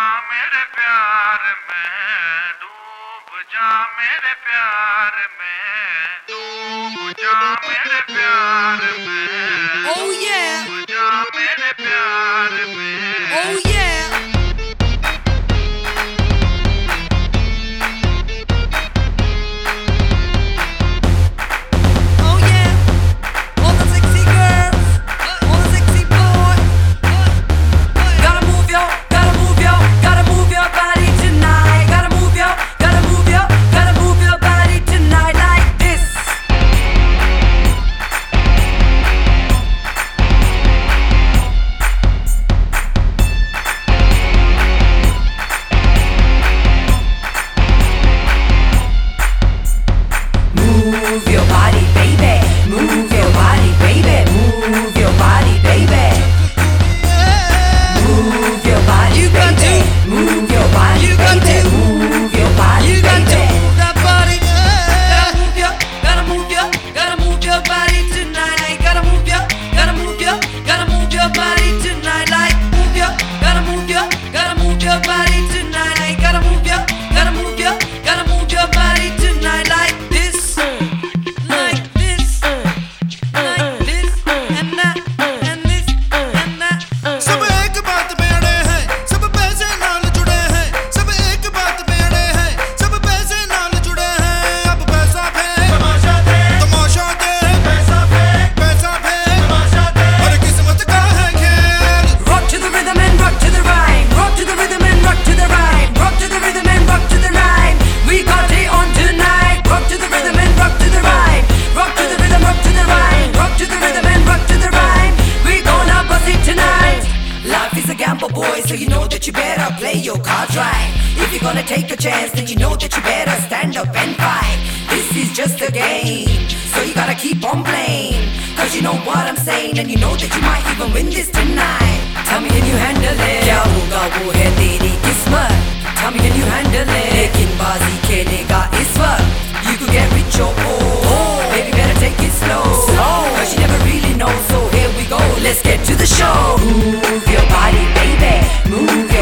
मेरे प्यार में डूब जा मेरे प्यार में। डूब जा मेरे प्यार में। play your cards right. If you're gonna take a chance, then you know that you better stand up and fight. This is just a game, so you gotta keep on playing. Cause you know what I'm saying, and you know that you might even win this tonight. Tell me, can you handle it? Kya hoga wo hai तेरी kismat. Tell me, can you handle it? लेकिन बाजी खेलेगा इस वक्त. You could get rich or poor. Baby, better take it slow. Cause you never really know, so here we go. Let's get to the show. Move your body, baby. Move your